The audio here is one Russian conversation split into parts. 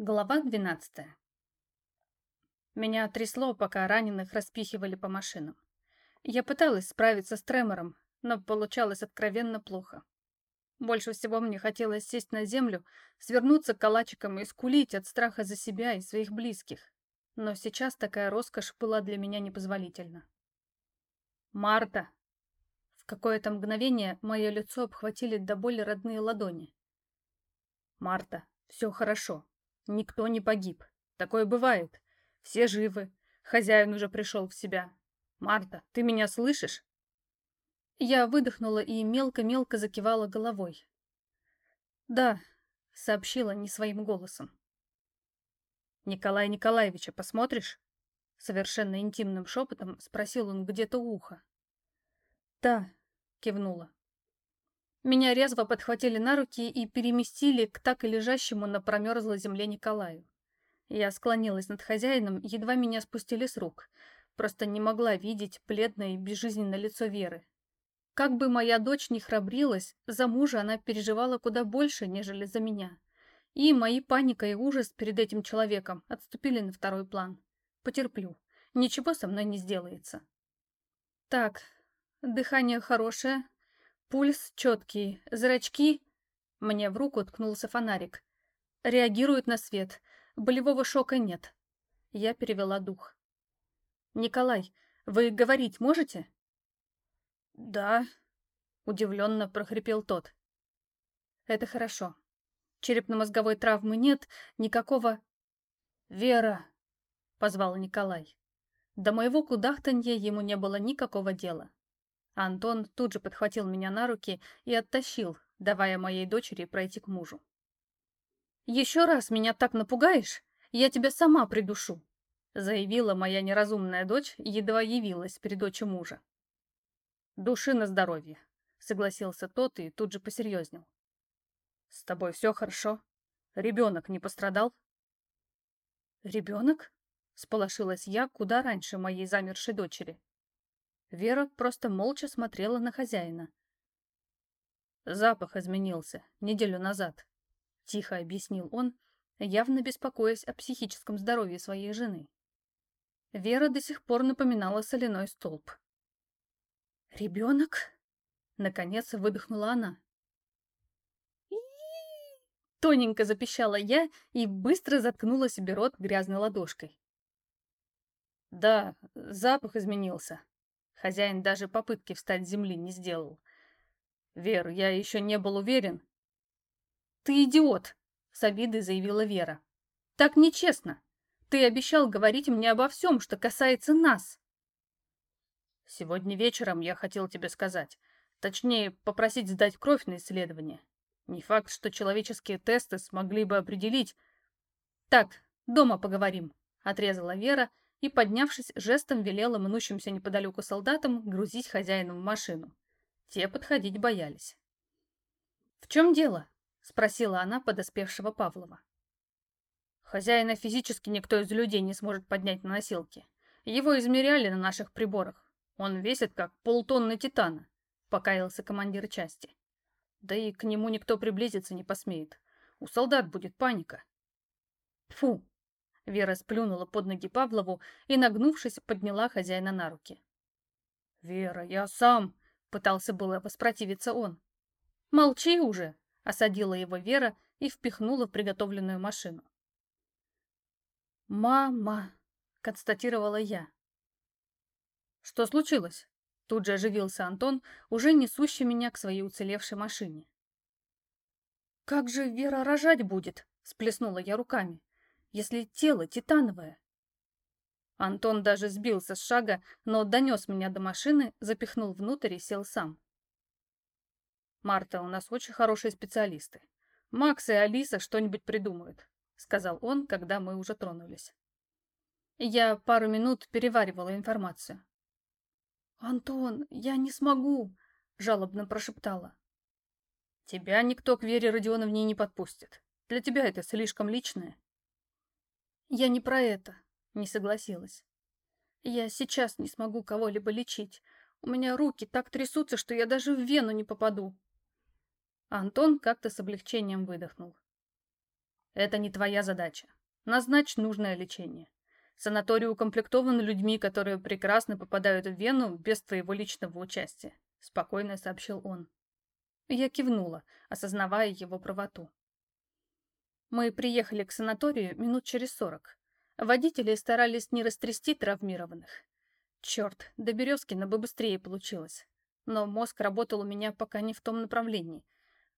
Глава 12 Меня трясло, пока раненых распихивали по машинам. Я пыталась справиться с тремором, но получалось откровенно плохо. Больше всего мне хотелось сесть на землю, свернуться калачиком и скулить от страха за себя и своих близких. Но сейчас такая роскошь была для меня непозволительна. «Марта!» В какое-то мгновение мое лицо обхватили до боли родные ладони. «Марта, все хорошо. Никто не погиб. Такое бывает. Все живы. Хозяин уже пришел в себя. Марта, ты меня слышишь? Я выдохнула и мелко-мелко закивала головой. Да, сообщила не своим голосом. Николая Николаевича посмотришь? Совершенно интимным шепотом спросил он где-то у уха. Да, кивнула. Меня резво подхватили на руки и переместили к так и лежащему на промерзлой земле Николаю. Я склонилась над хозяином, едва меня спустили с рук. Просто не могла видеть бледное и безжизненное лицо Веры. Как бы моя дочь ни храбрилась, за мужа она переживала куда больше, нежели за меня. И мои паника и ужас перед этим человеком отступили на второй план. Потерплю. Ничего со мной не сделается. Так, дыхание хорошее, Пульс четкий, зрачки... Мне в руку ткнулся фонарик. Реагирует на свет. Болевого шока нет. Я перевела дух. «Николай, вы говорить можете?» «Да», — удивленно прохрипел тот. «Это хорошо. Черепно-мозговой травмы нет, никакого...» «Вера!» — позвал Николай. До моего кудахтанья ему не было никакого дела. Антон тут же подхватил меня на руки и оттащил, давая моей дочери пройти к мужу. «Еще раз меня так напугаешь, я тебя сама придушу», заявила моя неразумная дочь, едва явилась перед дочью мужа. «Души на здоровье», — согласился тот и тут же посерьезнел. «С тобой все хорошо? Ребенок не пострадал?» «Ребенок?» — сполошилась я куда раньше моей замершей дочери. Вера просто молча смотрела на хозяина. «Запах изменился неделю назад», — тихо объяснил он, явно беспокоясь о психическом здоровье своей жены. Вера до сих пор напоминала соляной столб. «Ребенок?» — наконец выдохнула она. Тоненько запищала я и быстро заткнула себе рот грязной ладошкой. «Да, запах изменился», Хозяин даже попытки встать с земли не сделал. «Вер, я еще не был уверен». «Ты идиот!» — с обидой заявила Вера. «Так нечестно. Ты обещал говорить мне обо всем, что касается нас». «Сегодня вечером я хотел тебе сказать. Точнее, попросить сдать кровь на исследование. Не факт, что человеческие тесты смогли бы определить...» «Так, дома поговорим», — отрезала Вера, — и, поднявшись, жестом велела мнущимся неподалеку солдатам грузить хозяина в машину. Те подходить боялись. «В чем дело?» — спросила она подоспевшего Павлова. «Хозяина физически никто из людей не сможет поднять на носилки. Его измеряли на наших приборах. Он весит как полтонны титана», — покаялся командир части. «Да и к нему никто приблизиться не посмеет. У солдат будет паника». «Фу!» Вера сплюнула под ноги Павлову и, нагнувшись, подняла хозяина на руки. «Вера, я сам!» — пытался было воспротивиться он. «Молчи уже!» — осадила его Вера и впихнула в приготовленную машину. «Мама!» — констатировала я. «Что случилось?» — тут же оживился Антон, уже несущий меня к своей уцелевшей машине. «Как же Вера рожать будет?» — сплеснула я руками если тело титановое? Антон даже сбился с шага, но донес меня до машины, запихнул внутрь и сел сам. «Марта, у нас очень хорошие специалисты. Макс и Алиса что-нибудь придумают», — сказал он, когда мы уже тронулись. Я пару минут переваривала информацию. «Антон, я не смогу», — жалобно прошептала. «Тебя никто к Вере Родионовне не подпустит. Для тебя это слишком личное», я не про это, не согласилась. Я сейчас не смогу кого-либо лечить. У меня руки так трясутся, что я даже в вену не попаду. Антон как-то с облегчением выдохнул. Это не твоя задача. Назначь нужное лечение. Санаторий укомплектован людьми, которые прекрасно попадают в Вену без твоего личного участия», — спокойно сообщил он. Я кивнула, осознавая его правоту. Мы приехали к санаторию минут через сорок. Водители старались не растрясти травмированных. Черт, до Березкина бы быстрее получилось. Но мозг работал у меня пока не в том направлении.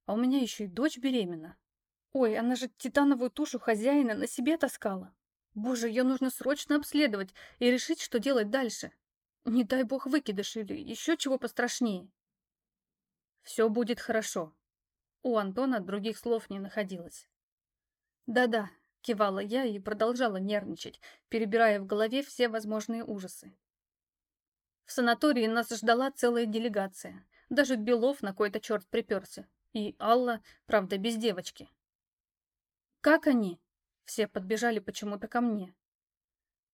А у меня еще и дочь беременна. Ой, она же титановую тушу хозяина на себе таскала. Боже, ее нужно срочно обследовать и решить, что делать дальше. Не дай бог выкидыш или еще чего пострашнее. Все будет хорошо. У Антона других слов не находилось. Да-да, кивала я и продолжала нервничать, перебирая в голове все возможные ужасы. В санатории нас ждала целая делегация. Даже Белов на кой-то черт приперся. И Алла, правда, без девочки. «Как они?» Все подбежали почему-то ко мне.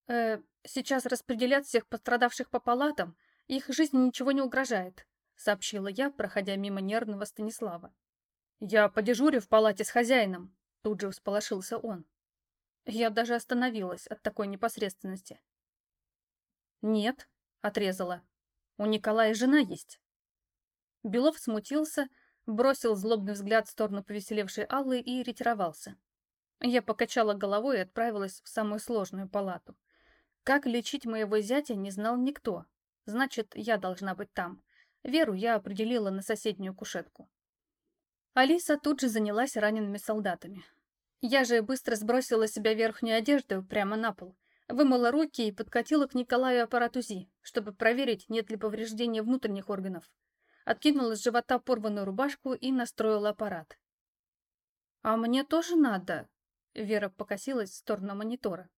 «Э, сейчас распределят всех пострадавших по палатам, их жизни ничего не угрожает», сообщила я, проходя мимо нервного Станислава. «Я подежурю в палате с хозяином», тут же всполошился он. Я даже остановилась от такой непосредственности. «Нет», — отрезала. «У Николая жена есть». Белов смутился, бросил злобный взгляд в сторону повеселевшей Аллы и ретировался. Я покачала головой и отправилась в самую сложную палату. Как лечить моего зятя не знал никто. Значит, я должна быть там. Веру я определила на соседнюю кушетку. Алиса тут же занялась ранеными солдатами. Я же быстро сбросила себя верхнюю одежду прямо на пол, вымыла руки и подкатила к Николаю аппарат УЗИ, чтобы проверить, нет ли повреждения внутренних органов. Откинула с живота порванную рубашку и настроила аппарат. «А мне тоже надо?» Вера покосилась в сторону монитора.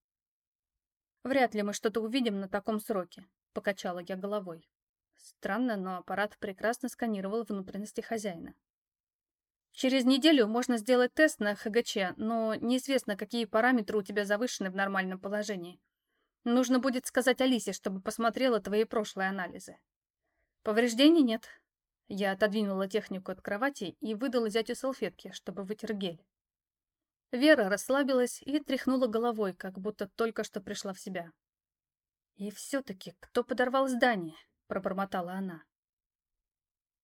«Вряд ли мы что-то увидим на таком сроке», — покачала я головой. Странно, но аппарат прекрасно сканировал внутренности хозяина. Через неделю можно сделать тест на ХГЧ, но неизвестно, какие параметры у тебя завышены в нормальном положении. Нужно будет сказать Алисе, чтобы посмотрела твои прошлые анализы. Повреждений нет. Я отодвинула технику от кровати и выдала зятю салфетки, чтобы вытер гель. Вера расслабилась и тряхнула головой, как будто только что пришла в себя. «И все-таки кто подорвал здание?» — пробормотала она.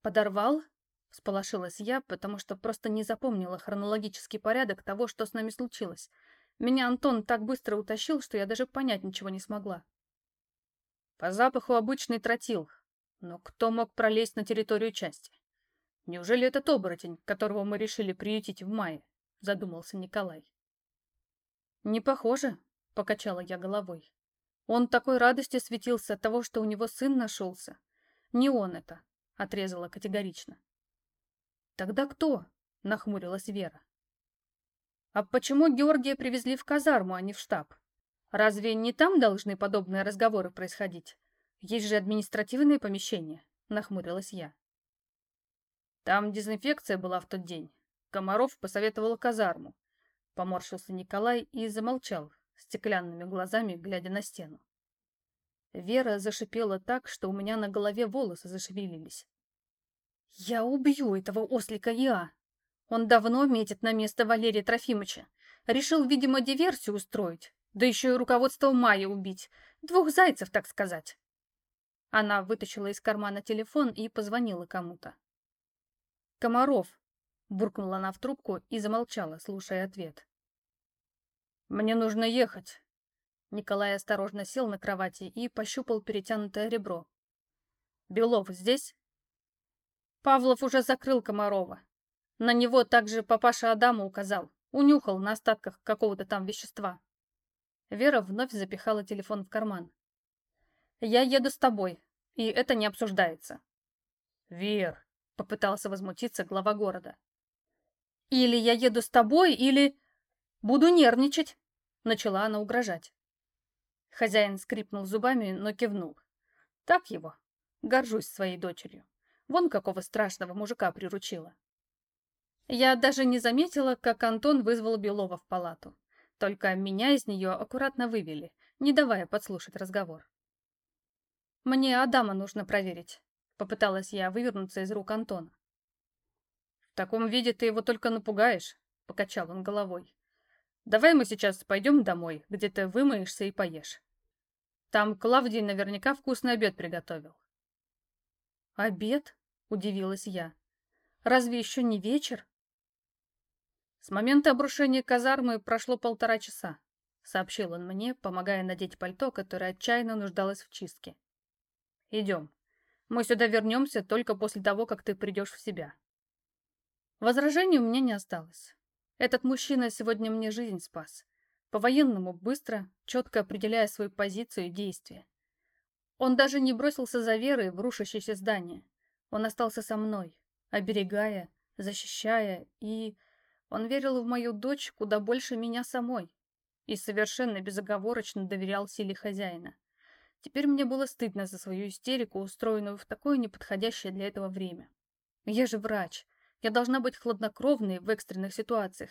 «Подорвал?» — всполошилась я, потому что просто не запомнила хронологический порядок того, что с нами случилось. Меня Антон так быстро утащил, что я даже понять ничего не смогла. По запаху обычный тротил. Но кто мог пролезть на территорию части? Неужели этот оборотень, которого мы решили приютить в мае? задумался Николай. Не похоже, покачала я головой. Он такой радостью светился от того, что у него сын нашелся. Не он это, отрезала категорично. Тогда кто? нахмурилась Вера. А почему Георгия привезли в казарму, а не в штаб? Разве не там должны подобные разговоры происходить? Есть же административные помещения, нахмурилась я. Там дезинфекция была в тот день, Комаров посоветовал казарму. Поморщился Николай и замолчал, стеклянными глазами глядя на стену. Вера зашипела так, что у меня на голове волосы зашевелились. «Я убью этого ослика Иа! Он давно метит на место Валерия Трофимовича. Решил, видимо, диверсию устроить, да еще и руководство Майя убить. Двух зайцев, так сказать». Она вытащила из кармана телефон и позвонила кому-то. «Комаров», Буркнула она в трубку и замолчала, слушая ответ. «Мне нужно ехать». Николай осторожно сел на кровати и пощупал перетянутое ребро. «Белов здесь?» Павлов уже закрыл Комарова. На него также папаша Адама указал. Унюхал на остатках какого-то там вещества. Вера вновь запихала телефон в карман. «Я еду с тобой, и это не обсуждается». «Вер», — попытался возмутиться глава города. Или я еду с тобой, или... Буду нервничать. Начала она угрожать. Хозяин скрипнул зубами, но кивнул. Так его. Горжусь своей дочерью. Вон какого страшного мужика приручила. Я даже не заметила, как Антон вызвал Белова в палату. Только меня из нее аккуратно вывели, не давая подслушать разговор. «Мне Адама нужно проверить», — попыталась я вывернуться из рук Антона. «В таком виде ты его только напугаешь», — покачал он головой. Давай мы сейчас пойдем домой, где ты вымоешься и поешь. Там Клавдий наверняка вкусный обед приготовил. Обед? Удивилась я. Разве еще не вечер? С момента обрушения казармы прошло полтора часа, сообщил он мне, помогая надеть пальто, которое отчаянно нуждалось в чистке. Идем. Мы сюда вернемся только после того, как ты придешь в себя. Возражений у меня не осталось. Этот мужчина сегодня мне жизнь спас. По-военному, быстро, четко определяя свою позицию и действия. Он даже не бросился за верой в рушащееся здание. Он остался со мной, оберегая, защищая, и... Он верил в мою дочь куда больше меня самой и совершенно безоговорочно доверял силе хозяина. Теперь мне было стыдно за свою истерику, устроенную в такое неподходящее для этого время. Я же врач. Я должна быть хладнокровной в экстренных ситуациях.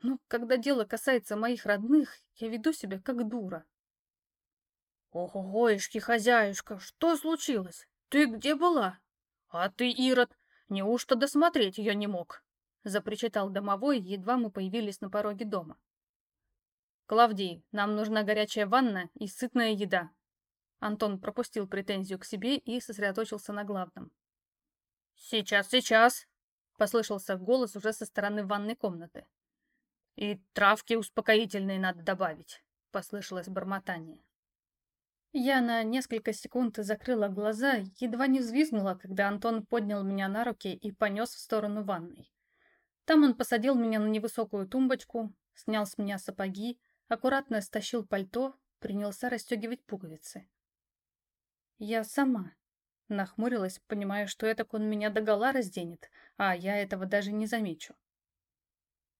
Но когда дело касается моих родных, я веду себя как дура. «Ого-гоишки, хозяюшка, что случилось? Ты где была? А ты, Ирод, неужто досмотреть ее не мог?» запричитал домовой, едва мы появились на пороге дома. «Клавдий, нам нужна горячая ванна и сытная еда». Антон пропустил претензию к себе и сосредоточился на главном. «Сейчас, сейчас!» — послышался голос уже со стороны ванной комнаты. «И травки успокоительные надо добавить», — послышалось бормотание. Я на несколько секунд закрыла глаза, едва не взвизгнула, когда Антон поднял меня на руки и понес в сторону ванной. Там он посадил меня на невысокую тумбочку, снял с меня сапоги, аккуратно стащил пальто, принялся расстегивать пуговицы. Я сама нахмурилась, понимая, что это он меня догола разденет, а я этого даже не замечу.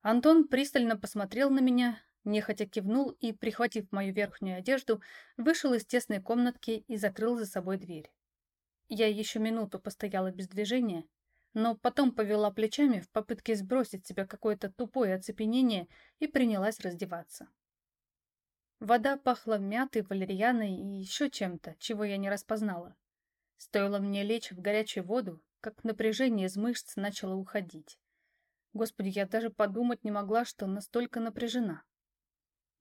Антон пристально посмотрел на меня, нехотя кивнул и, прихватив мою верхнюю одежду, вышел из тесной комнатки и закрыл за собой дверь. Я еще минуту постояла без движения, но потом повела плечами в попытке сбросить себя какое-то тупое оцепенение и принялась раздеваться. Вода пахла мятой, валерьяной и еще чем-то, чего я не распознала. Стоило мне лечь в горячую воду, как напряжение из мышц начало уходить. Господи, я даже подумать не могла, что настолько напряжена.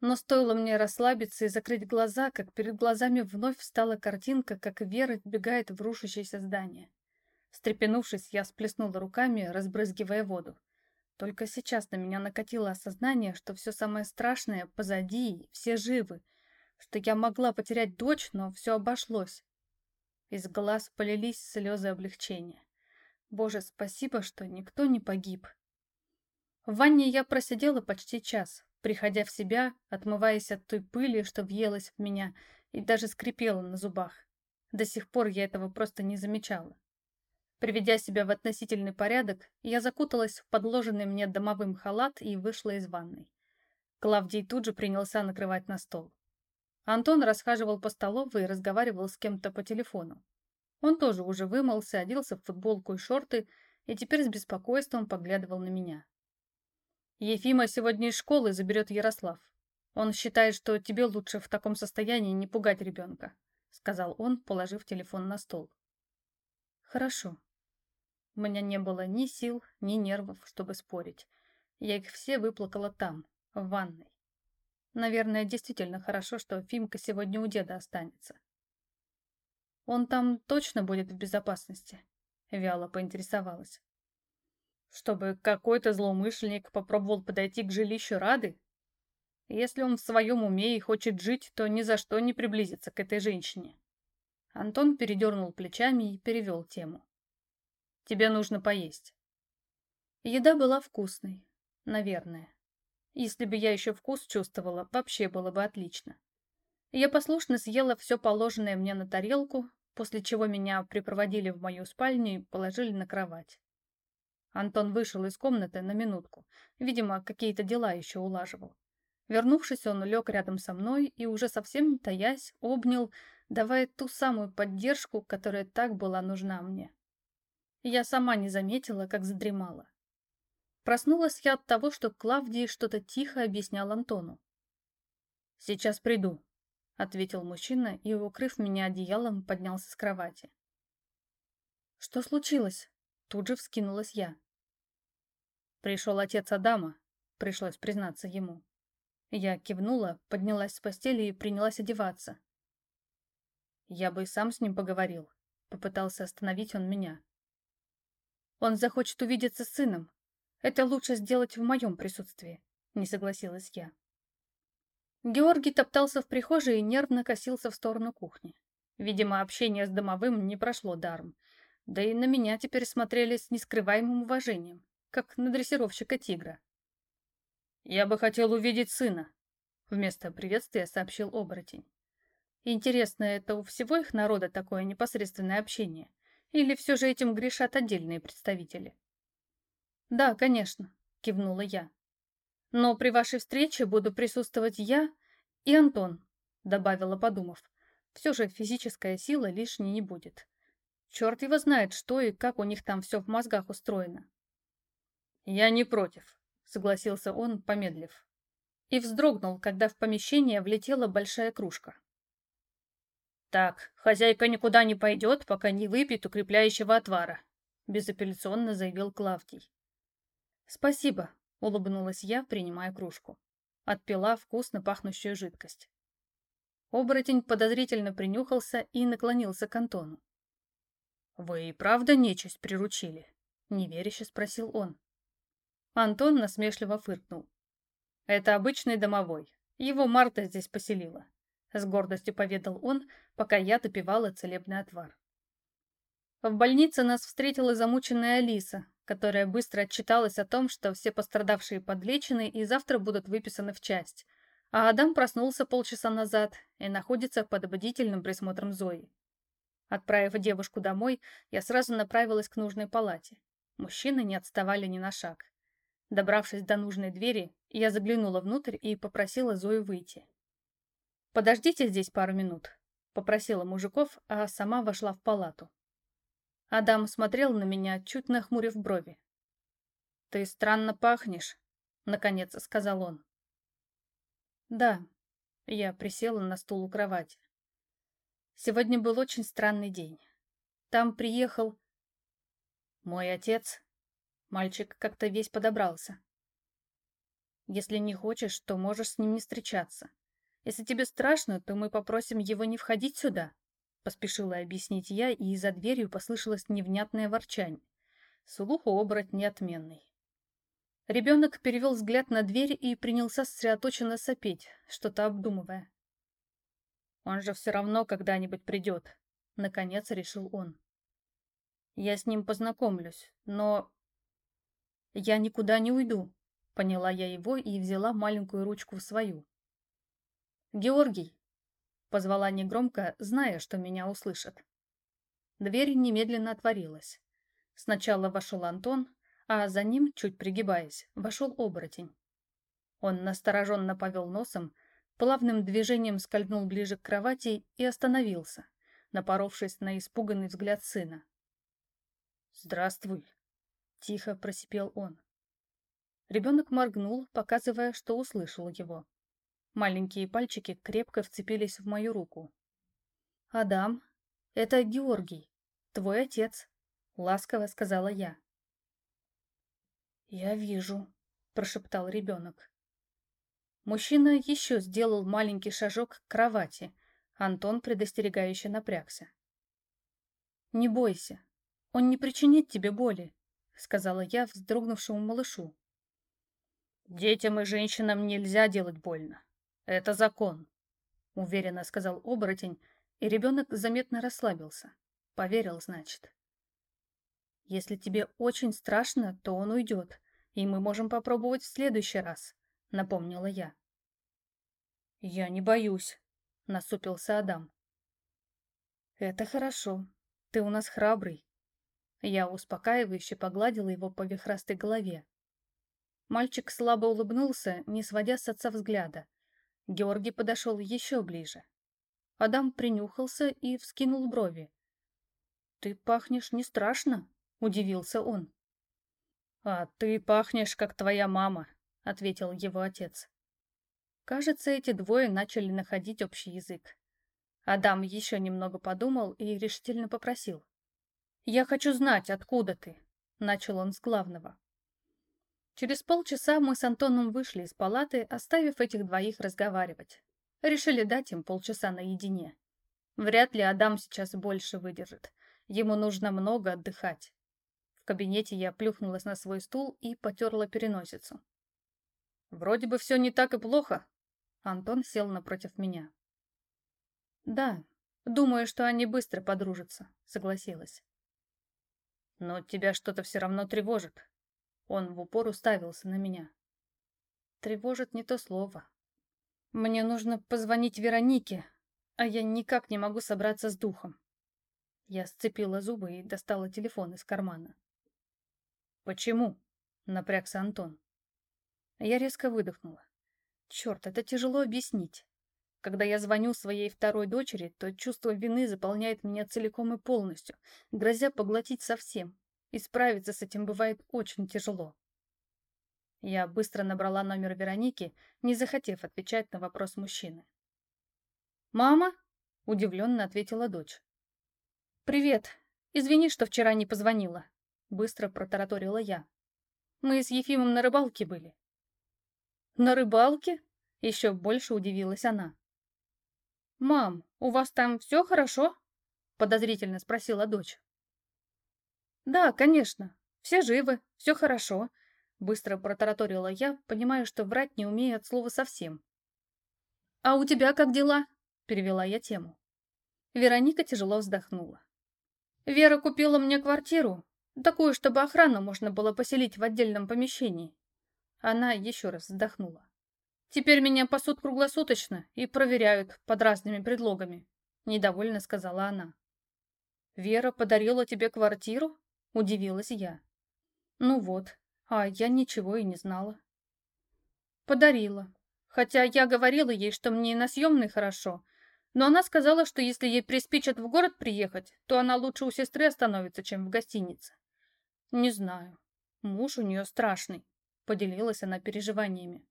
Но стоило мне расслабиться и закрыть глаза, как перед глазами вновь встала картинка, как Вера вбегает в рушащееся здание. Встрепенувшись, я сплеснула руками, разбрызгивая воду. Только сейчас на меня накатило осознание, что все самое страшное позади, все живы, что я могла потерять дочь, но все обошлось. Из глаз полились слезы облегчения. Боже, спасибо, что никто не погиб. В ванне я просидела почти час, приходя в себя, отмываясь от той пыли, что въелась в меня, и даже скрипела на зубах. До сих пор я этого просто не замечала. Приведя себя в относительный порядок, я закуталась в подложенный мне домовым халат и вышла из ванной. Клавдий тут же принялся накрывать на стол. Антон расхаживал по столовой и разговаривал с кем-то по телефону. Он тоже уже вымылся, оделся в футболку и шорты и теперь с беспокойством поглядывал на меня. Ефима сегодня из школы заберет Ярослав. Он считает, что тебе лучше в таком состоянии не пугать ребенка», — сказал он, положив телефон на стол. «Хорошо». У меня не было ни сил, ни нервов, чтобы спорить. Я их все выплакала там, в ванной. Наверное, действительно хорошо, что Фимка сегодня у деда останется. «Он там точно будет в безопасности?» — вяло поинтересовалась чтобы какой-то злоумышленник попробовал подойти к жилищу Рады? Если он в своем уме и хочет жить, то ни за что не приблизится к этой женщине. Антон передернул плечами и перевел тему. Тебе нужно поесть. Еда была вкусной, наверное. Если бы я еще вкус чувствовала, вообще было бы отлично. Я послушно съела все положенное мне на тарелку, после чего меня припроводили в мою спальню и положили на кровать. Антон вышел из комнаты на минутку. Видимо, какие-то дела еще улаживал. Вернувшись, он лег рядом со мной и, уже совсем не таясь, обнял, давая ту самую поддержку, которая так была нужна мне. Я сама не заметила, как задремала. Проснулась я от того, что Клавдий что-то тихо объяснял Антону. «Сейчас приду», — ответил мужчина и, укрыв меня одеялом, поднялся с кровати. «Что случилось?» Тут же вскинулась я. Пришел отец Адама, пришлось признаться ему. Я кивнула, поднялась с постели и принялась одеваться. Я бы и сам с ним поговорил. Попытался остановить он меня. Он захочет увидеться с сыном. Это лучше сделать в моем присутствии, не согласилась я. Георгий топтался в прихожей и нервно косился в сторону кухни. Видимо, общение с домовым не прошло даром. Да и на меня теперь смотрели с нескрываемым уважением, как на дрессировщика тигра. «Я бы хотел увидеть сына», — вместо приветствия сообщил оборотень. Интересно, это у всего их народа такое непосредственное общение? Или все же этим грешат отдельные представители? «Да, конечно», — кивнула я. «Но при вашей встрече буду присутствовать я и Антон», — добавила, подумав. «Все же физическая сила лишней не будет. Черт его знает, что и как у них там все в мозгах устроено». «Я не против», согласился он, помедлив. И вздрогнул, когда в помещение влетела большая кружка. «Так, хозяйка никуда не пойдет, пока не выпьет укрепляющего отвара», безапелляционно заявил Клавдий. «Спасибо», — улыбнулась я, принимая кружку. Отпила вкусно пахнущую жидкость. Оборотень подозрительно принюхался и наклонился к Антону. «Вы и правда нечисть приручили?» — неверяще спросил он. Антон насмешливо фыркнул. «Это обычный домовой. Его Марта здесь поселила», — с гордостью поведал он, пока я допивала целебный отвар. В больнице нас встретила замученная Алиса, которая быстро отчиталась о том, что все пострадавшие подлечены и завтра будут выписаны в часть, а Адам проснулся полчаса назад и находится под бдительным присмотром Зои. Отправив девушку домой, я сразу направилась к нужной палате. Мужчины не отставали ни на шаг. Добравшись до нужной двери, я заглянула внутрь и попросила Зою выйти. «Подождите здесь пару минут», — попросила мужиков, а сама вошла в палату. Адам смотрел на меня, чуть нахмурив брови. «Ты странно пахнешь», — наконец сказал он. «Да», — я присела на стул у кровати. «Сегодня был очень странный день. Там приехал...» «Мой отец», Мальчик как-то весь подобрался. Если не хочешь, то можешь с ним не встречаться. Если тебе страшно, то мы попросим его не входить сюда. Поспешила объяснить я, и за дверью послышалось невнятное ворчание. Слух у оборотня отменный. Ребенок перевел взгляд на дверь и принялся сосредоточенно сопеть, что-то обдумывая. «Он же все равно когда-нибудь придет», — наконец решил он. «Я с ним познакомлюсь, но «Я никуда не уйду», — поняла я его и взяла маленькую ручку в свою. «Георгий!» — позвала негромко, зная, что меня услышат. Дверь немедленно отворилась. Сначала вошел Антон, а за ним, чуть пригибаясь, вошел оборотень. Он настороженно повел носом, плавным движением скользнул ближе к кровати и остановился, напоровшись на испуганный взгляд сына. «Здравствуй», Тихо просипел он. Ребенок моргнул, показывая, что услышал его. Маленькие пальчики крепко вцепились в мою руку. «Адам, это Георгий, твой отец», — ласково сказала я. «Я вижу», — прошептал ребенок. Мужчина еще сделал маленький шажок к кровати. Антон предостерегающе напрягся. «Не бойся, он не причинит тебе боли», сказала я вздрогнувшему малышу. «Детям и женщинам нельзя делать больно. Это закон», — уверенно сказал оборотень, и ребенок заметно расслабился. Поверил, значит. «Если тебе очень страшно, то он уйдет, и мы можем попробовать в следующий раз», — напомнила я. «Я не боюсь», — насупился Адам. «Это хорошо. Ты у нас храбрый», я успокаивающе погладила его по вихрастой голове. Мальчик слабо улыбнулся, не сводя с отца взгляда. Георгий подошел еще ближе. Адам принюхался и вскинул брови. «Ты пахнешь не страшно?» — удивился он. «А ты пахнешь, как твоя мама», — ответил его отец. Кажется, эти двое начали находить общий язык. Адам еще немного подумал и решительно попросил. «Я хочу знать, откуда ты», — начал он с главного. Через полчаса мы с Антоном вышли из палаты, оставив этих двоих разговаривать. Решили дать им полчаса наедине. Вряд ли Адам сейчас больше выдержит. Ему нужно много отдыхать. В кабинете я плюхнулась на свой стул и потерла переносицу. Вроде бы все не так и плохо. Антон сел напротив меня. Да, думаю, что они быстро подружатся, согласилась. Но тебя что-то все равно тревожит. Он в упор уставился на меня. Тревожит не то слово. Мне нужно позвонить Веронике, а я никак не могу собраться с духом. Я сцепила зубы и достала телефон из кармана. «Почему?» — напрягся Антон. Я резко выдохнула. Черт, это тяжело объяснить. Когда я звоню своей второй дочери, то чувство вины заполняет меня целиком и полностью, грозя поглотить совсем. И справиться с этим бывает очень тяжело. Я быстро набрала номер Вероники, не захотев отвечать на вопрос мужчины. «Мама?» — удивленно ответила дочь. «Привет. Извини, что вчера не позвонила», — быстро протараторила я. «Мы с Ефимом на рыбалке были». «На рыбалке?» — еще больше удивилась она. «Мам, у вас там все хорошо?» — подозрительно спросила дочь. «Да, конечно. Все живы, все хорошо», — быстро протараторила я, понимая, что врать не умею от слова совсем. «А у тебя как дела?» — перевела я тему. Вероника тяжело вздохнула. «Вера купила мне квартиру, такую, чтобы охрану можно было поселить в отдельном помещении». Она еще раз вздохнула. Теперь меня пасут круглосуточно и проверяют под разными предлогами», — недовольно сказала она. «Вера подарила тебе квартиру?» — удивилась я. «Ну вот, а я ничего и не знала». «Подарила. Хотя я говорила ей, что мне на съемной хорошо, но она сказала, что если ей приспичат в город приехать, то она лучше у сестры остановится, чем в гостинице. Не знаю. Муж у нее страшный», — поделилась она переживаниями.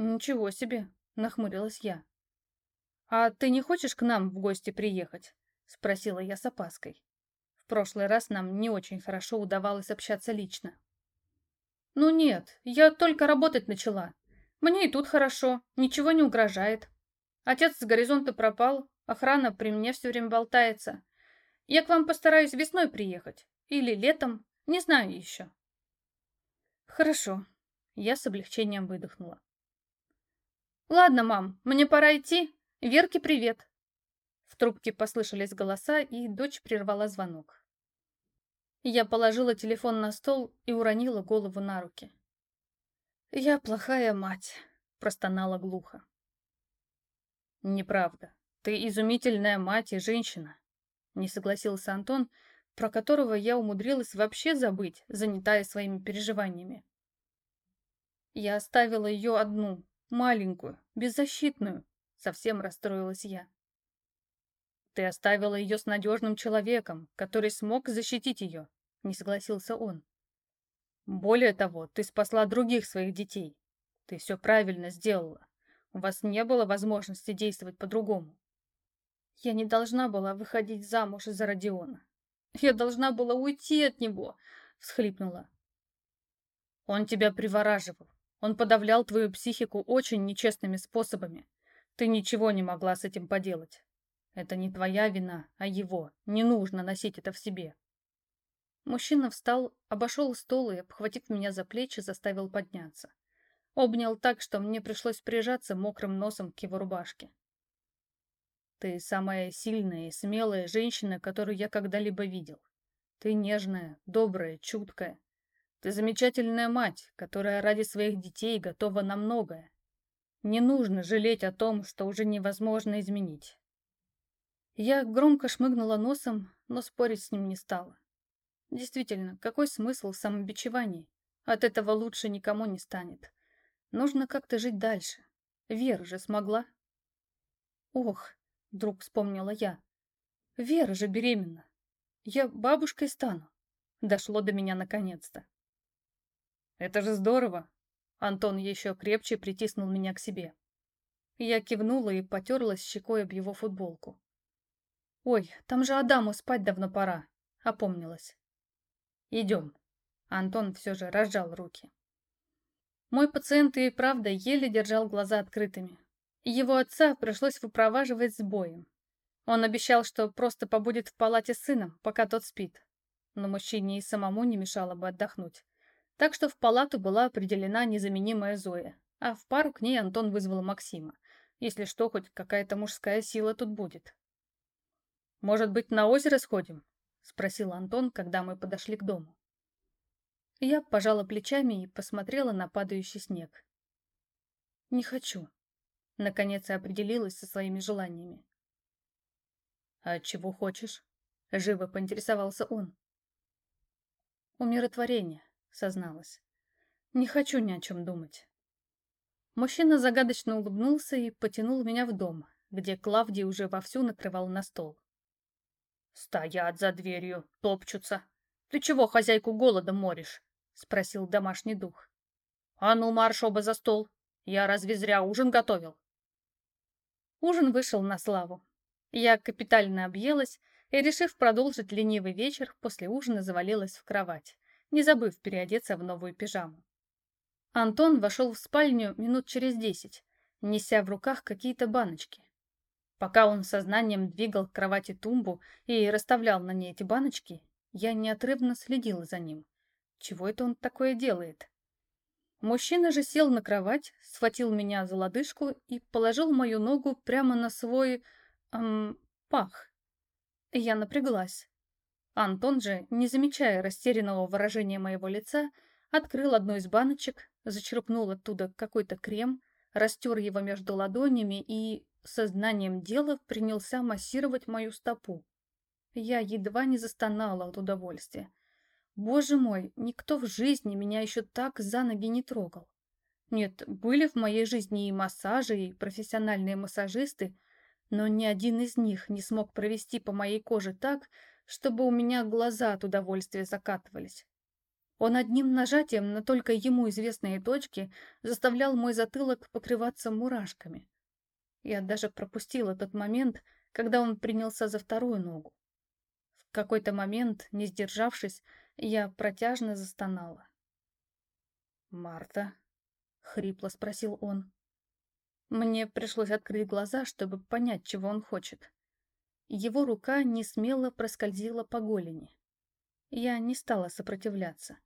«Ничего себе!» — нахмурилась я. «А ты не хочешь к нам в гости приехать?» — спросила я с опаской. В прошлый раз нам не очень хорошо удавалось общаться лично. «Ну нет, я только работать начала. Мне и тут хорошо, ничего не угрожает. Отец с горизонта пропал, охрана при мне все время болтается. Я к вам постараюсь весной приехать. Или летом, не знаю еще». «Хорошо», — я с облегчением выдохнула. «Ладно, мам, мне пора идти. Верке привет!» В трубке послышались голоса, и дочь прервала звонок. Я положила телефон на стол и уронила голову на руки. «Я плохая мать», — простонала глухо. «Неправда. Ты изумительная мать и женщина», — не согласился Антон, про которого я умудрилась вообще забыть, занятая своими переживаниями. Я оставила ее одну, Маленькую, беззащитную. Совсем расстроилась я. Ты оставила ее с надежным человеком, который смог защитить ее, не согласился он. Более того, ты спасла других своих детей. Ты все правильно сделала. У вас не было возможности действовать по-другому. Я не должна была выходить замуж из-за Родиона. Я должна была уйти от него, всхлипнула. Он тебя привораживал. Он подавлял твою психику очень нечестными способами. Ты ничего не могла с этим поделать. Это не твоя вина, а его. Не нужно носить это в себе. Мужчина встал, обошел стол и, обхватив меня за плечи, заставил подняться. Обнял так, что мне пришлось прижаться мокрым носом к его рубашке. Ты самая сильная и смелая женщина, которую я когда-либо видел. Ты нежная, добрая, чуткая. Ты замечательная мать, которая ради своих детей готова на многое. Не нужно жалеть о том, что уже невозможно изменить. Я громко шмыгнула носом, но спорить с ним не стала. Действительно, какой смысл в самобичевании? От этого лучше никому не станет. Нужно как-то жить дальше. Вера же смогла. Ох, вдруг вспомнила я. Вера же беременна. Я бабушкой стану. Дошло до меня наконец-то. Это же здорово. Антон еще крепче притиснул меня к себе. Я кивнула и потерлась щекой об его футболку. «Ой, там же Адаму спать давно пора», — опомнилась. «Идем». Антон все же разжал руки. Мой пациент и правда еле держал глаза открытыми. Его отца пришлось выпроваживать с боем. Он обещал, что просто побудет в палате с сыном, пока тот спит. Но мужчине и самому не мешало бы отдохнуть. Так что в палату была определена незаменимая Зоя, а в пару к ней Антон вызвал Максима. Если что, хоть какая-то мужская сила тут будет. «Может быть, на озеро сходим?» — спросил Антон, когда мы подошли к дому. Я пожала плечами и посмотрела на падающий снег. «Не хочу», — наконец и определилась со своими желаниями. «А чего хочешь?» — живо поинтересовался он. «Умиротворение», — созналась. «Не хочу ни о чем думать». Мужчина загадочно улыбнулся и потянул меня в дом, где Клавдий уже вовсю накрывал на стол. «Стоят за дверью, топчутся. Ты чего хозяйку голодом моришь?» — спросил домашний дух. «А ну, марш оба за стол. Я разве зря ужин готовил?» Ужин вышел на славу. Я капитально объелась и, решив продолжить ленивый вечер, после ужина завалилась в кровать, не забыв переодеться в новую пижаму. Антон вошел в спальню минут через десять, неся в руках какие-то баночки. Пока он сознанием двигал к кровати тумбу и расставлял на ней эти баночки, я неотрывно следила за ним. Чего это он такое делает? Мужчина же сел на кровать, схватил меня за лодыжку и положил мою ногу прямо на свой... Эм, пах. Я напряглась. Антон же, не замечая растерянного выражения моего лица, открыл одну из баночек, зачерпнул оттуда какой-то крем, растер его между ладонями и, сознанием дела, принялся массировать мою стопу. Я едва не застонала от удовольствия. Боже мой, никто в жизни меня еще так за ноги не трогал. Нет, были в моей жизни и массажи, и профессиональные массажисты, но ни один из них не смог провести по моей коже так, чтобы у меня глаза от удовольствия закатывались. Он одним нажатием на только ему известные точки заставлял мой затылок покрываться мурашками. Я даже пропустила тот момент, когда он принялся за вторую ногу. В какой-то момент, не сдержавшись, я протяжно застонала. «Марта?» — хрипло спросил он. Мне пришлось открыть глаза, чтобы понять, чего он хочет. Его рука не смело проскользила по голени. Я не стала сопротивляться.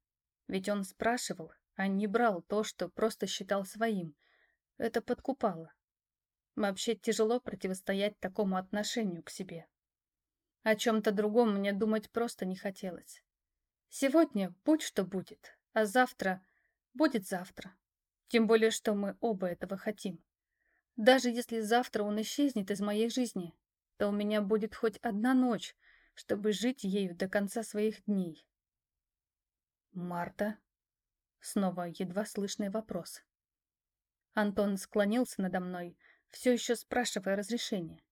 Ведь он спрашивал, а не брал то, что просто считал своим. Это подкупало. Вообще тяжело противостоять такому отношению к себе. О чем-то другом мне думать просто не хотелось. Сегодня будь что будет, а завтра будет завтра. Тем более, что мы оба этого хотим. Даже если завтра он исчезнет из моей жизни, то у меня будет хоть одна ночь, чтобы жить ею до конца своих дней. «Марта?» Снова едва слышный вопрос. Антон склонился надо мной, все еще спрашивая разрешения.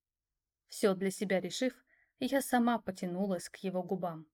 Все для себя решив, я сама потянулась к его губам.